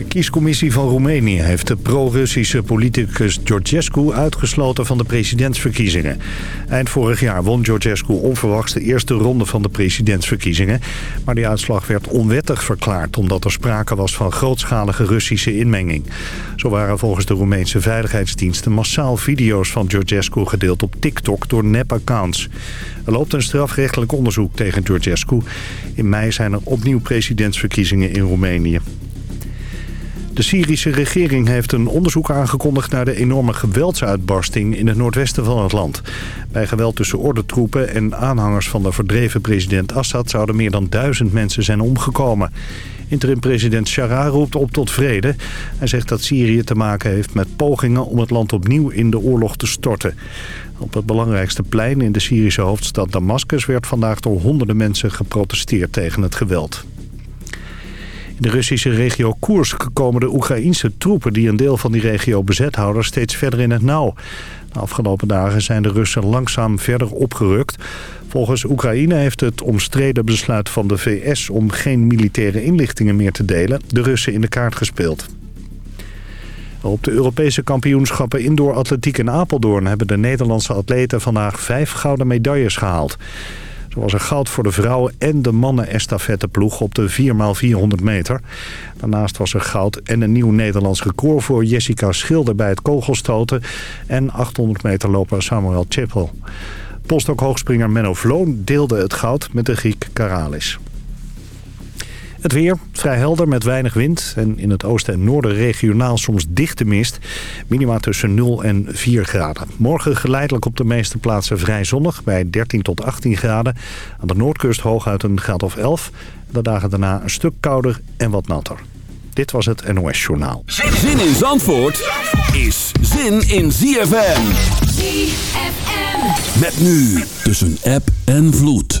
De kiescommissie van Roemenië heeft de pro-Russische politicus Georgescu uitgesloten van de presidentsverkiezingen. Eind vorig jaar won Georgescu onverwachts de eerste ronde van de presidentsverkiezingen. Maar die uitslag werd onwettig verklaard omdat er sprake was van grootschalige Russische inmenging. Zo waren volgens de Roemeense veiligheidsdiensten massaal video's van Georgescu gedeeld op TikTok door nep-accounts. Er loopt een strafrechtelijk onderzoek tegen Georgescu. In mei zijn er opnieuw presidentsverkiezingen in Roemenië. De Syrische regering heeft een onderzoek aangekondigd naar de enorme geweldsuitbarsting in het noordwesten van het land. Bij geweld tussen ordentroepen en aanhangers van de verdreven president Assad zouden meer dan duizend mensen zijn omgekomen. Interim-president roept op tot vrede. Hij zegt dat Syrië te maken heeft met pogingen om het land opnieuw in de oorlog te storten. Op het belangrijkste plein in de Syrische hoofdstad Damascus werd vandaag door honderden mensen geprotesteerd tegen het geweld. In de Russische regio Koersk komen de Oekraïnse troepen die een deel van die regio bezet houden steeds verder in het nauw. De afgelopen dagen zijn de Russen langzaam verder opgerukt. Volgens Oekraïne heeft het omstreden besluit van de VS om geen militaire inlichtingen meer te delen de Russen in de kaart gespeeld. Op de Europese kampioenschappen indoor atletiek in Apeldoorn hebben de Nederlandse atleten vandaag vijf gouden medailles gehaald. Zo was er goud voor de vrouwen en de mannen estafetteploeg op de 4x400 meter. Daarnaast was er goud en een nieuw Nederlands record voor Jessica Schilder bij het kogelstoten... en 800 meter loper Samuel Chippel. Postdoc-hoogspringer Menno Vloon deelde het goud met de Griek Karalis. Het weer, vrij helder met weinig wind en in het oosten en noorden regionaal soms dichte mist. Minima tussen 0 en 4 graden. Morgen geleidelijk op de meeste plaatsen vrij zonnig bij 13 tot 18 graden. Aan de noordkust hooguit een graad of 11. De dagen daarna een stuk kouder en wat natter. Dit was het NOS Journaal. Zin in Zandvoort is zin in ZFM. ZFM. Met nu tussen app en vloed.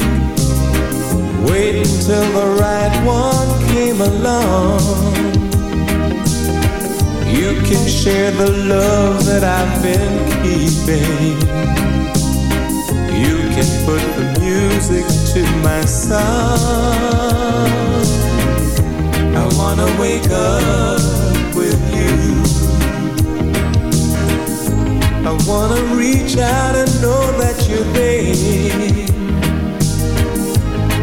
Waiting till the right one came along. You can share the love that I've been keeping. You can put the music to my song. I wanna wake up with you. I wanna reach out and know that you're there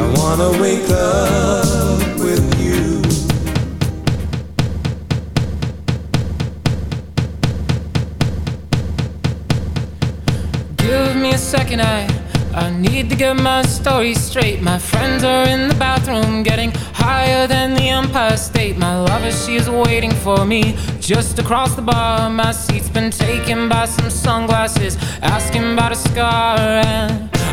I wanna wake up with you. Give me a second, I I need to get my story straight. My friends are in the bathroom getting higher than the Empire State. My lover, she is waiting for me just across the bar. My seat's been taken by some sunglasses, asking about a scar. And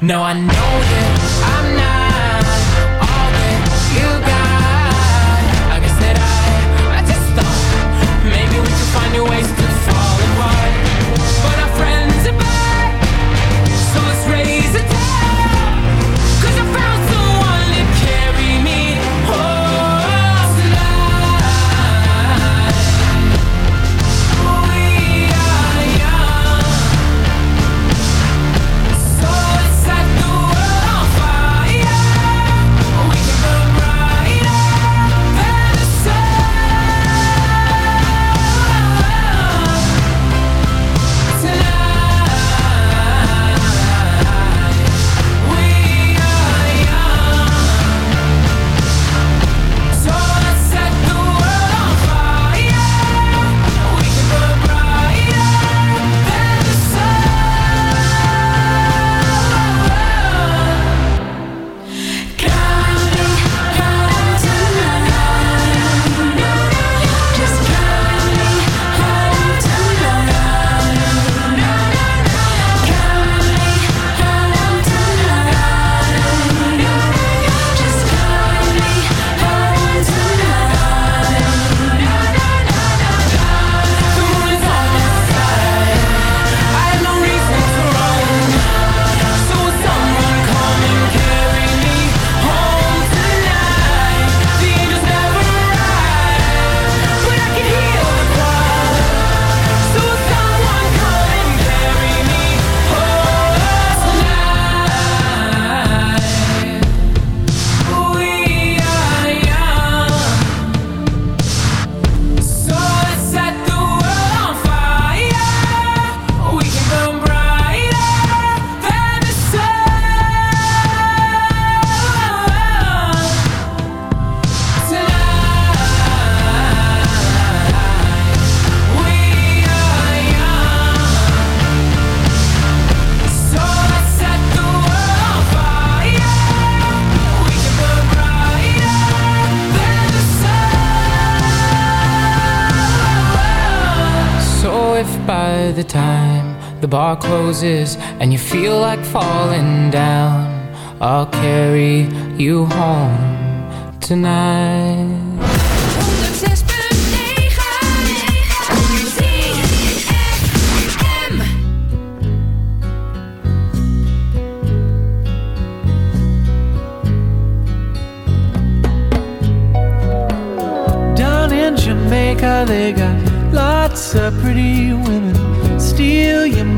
No, I know the bar closes and you feel like falling down, I'll carry you home tonight. Down in Jamaica, they got lots of pretty women.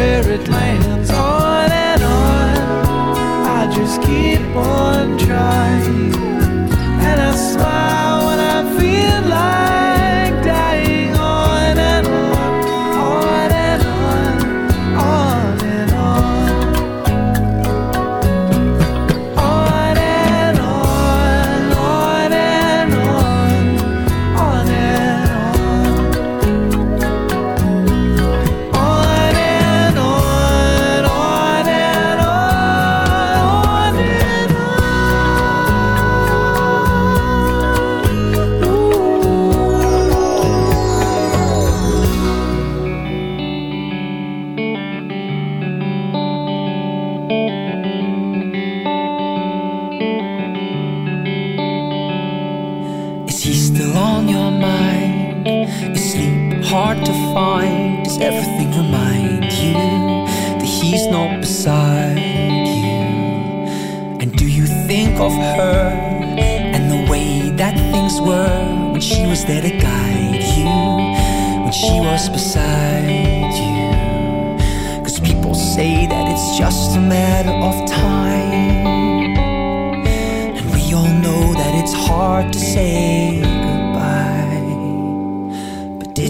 Where it lands. On and on, I just keep on hard to find? Does everything remind you that he's not beside you? And do you think of her and the way that things were when she was there to guide you? When she was beside you? Cause people say that it's just a matter of time. And we all know that it's hard to say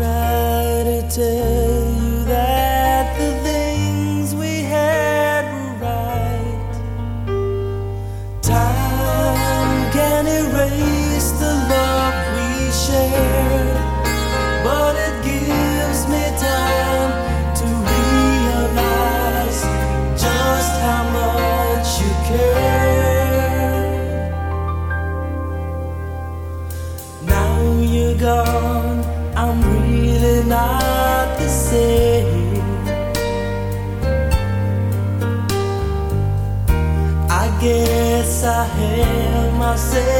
try to tell você.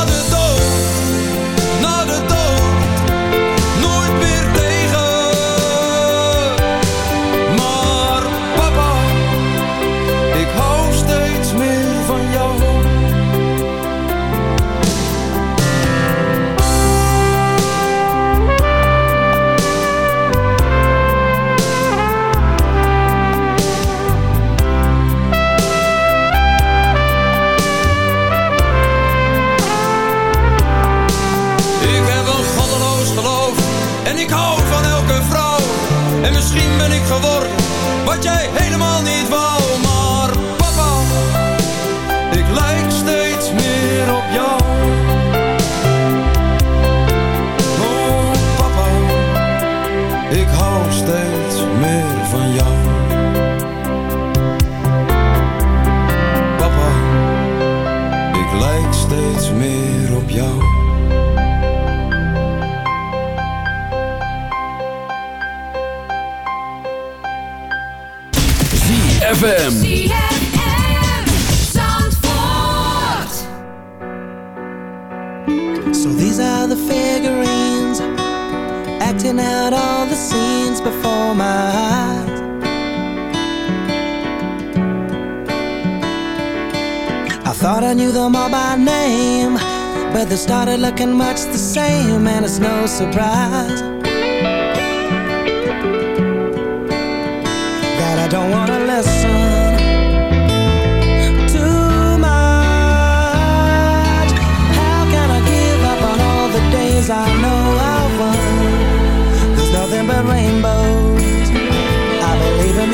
acting out all the scenes before my eyes. I thought I knew them all by name, but they started looking much the same, and it's no surprise that I don't wanna listen too much. How can I give up on all the days I know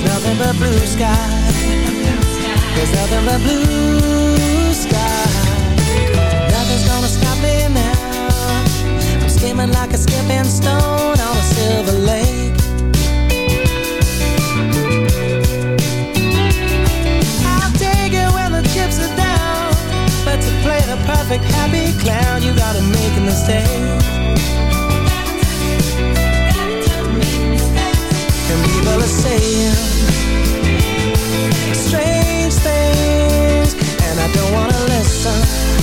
There's nothing but blue sky. There's nothing but blue sky. Nothing's gonna stop me now. I'm like a skipping stone on a silver lake. I'll take it when the chips are down. But to play the perfect happy clown, you gotta make a mistake. And people are saying strange things, and I don't wanna listen.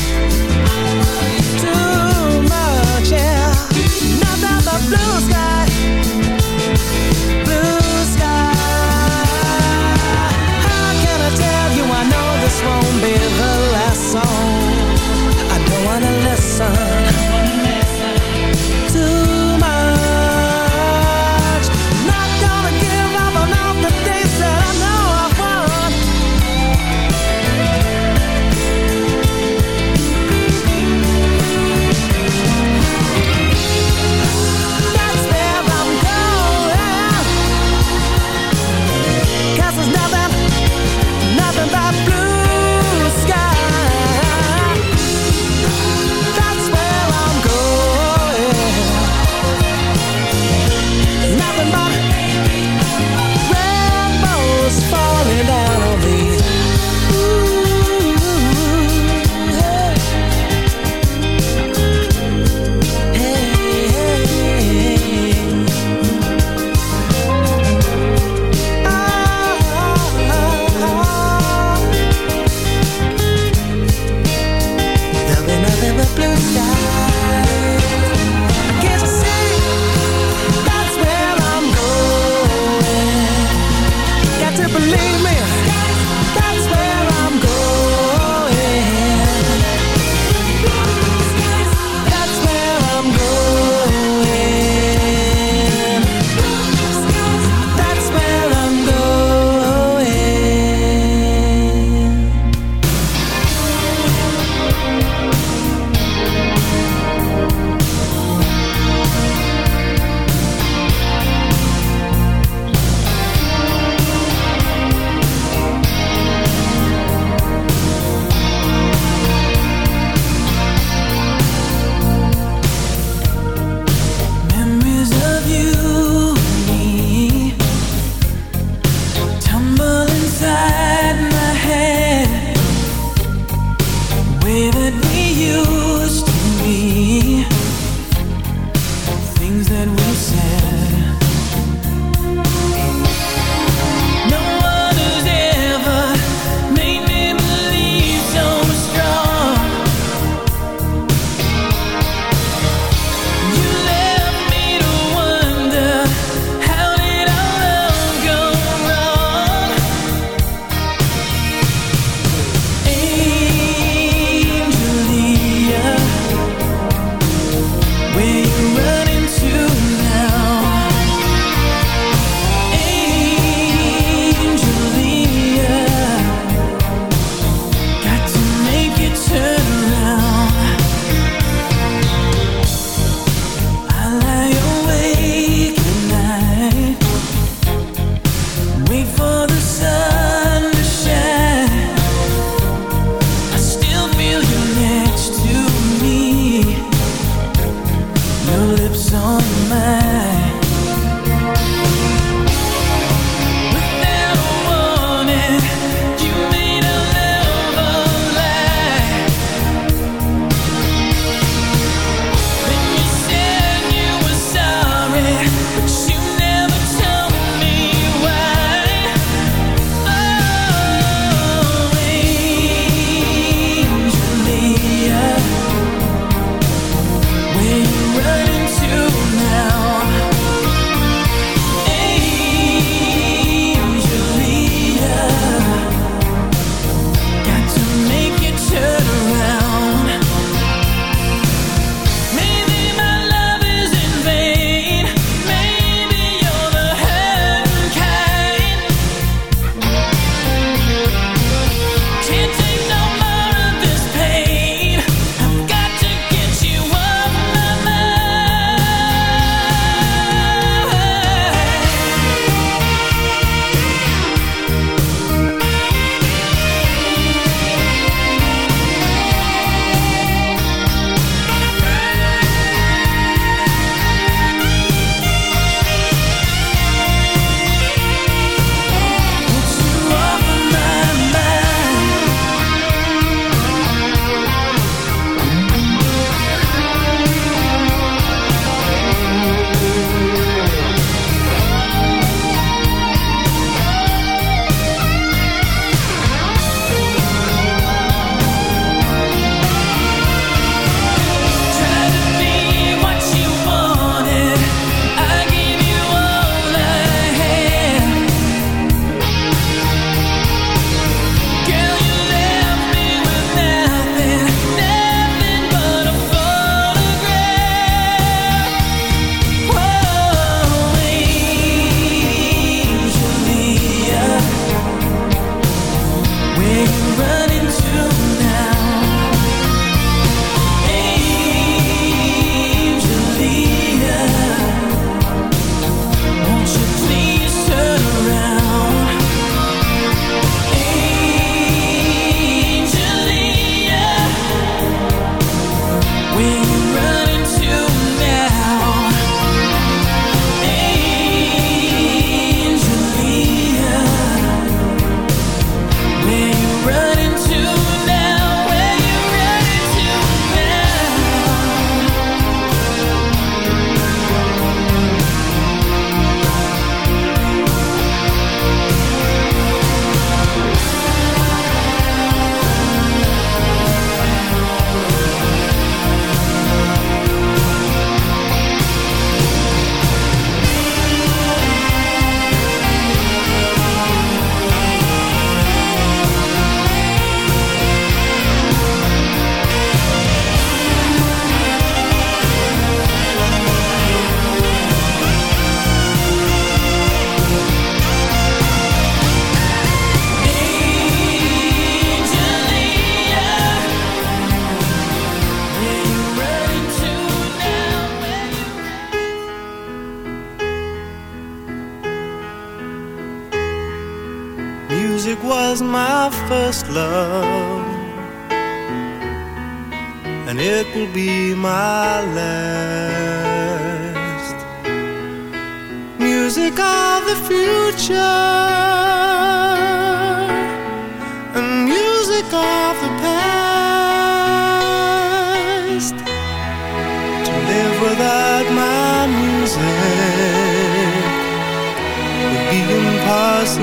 In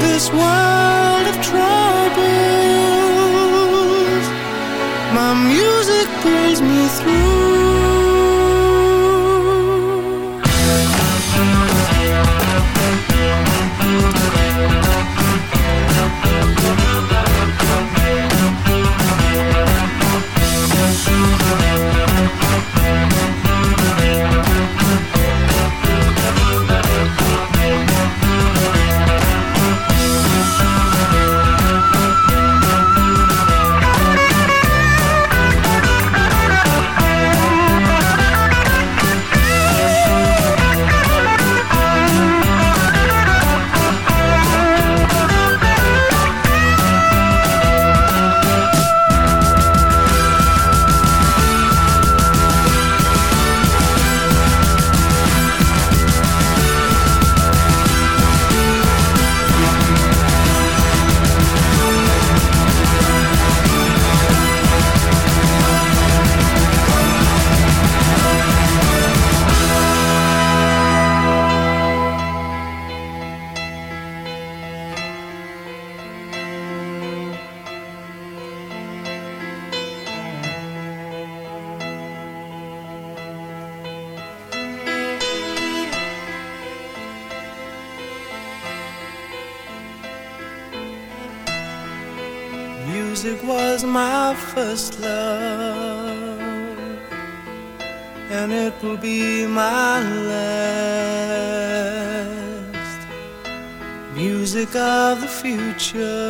this world of troubles, my music pulls me through.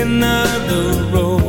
Another road.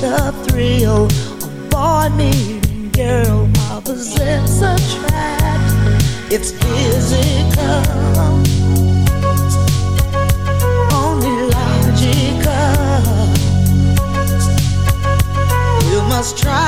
the thrill of boy meeting girl opposites attract. It's physical, only logical. You must try.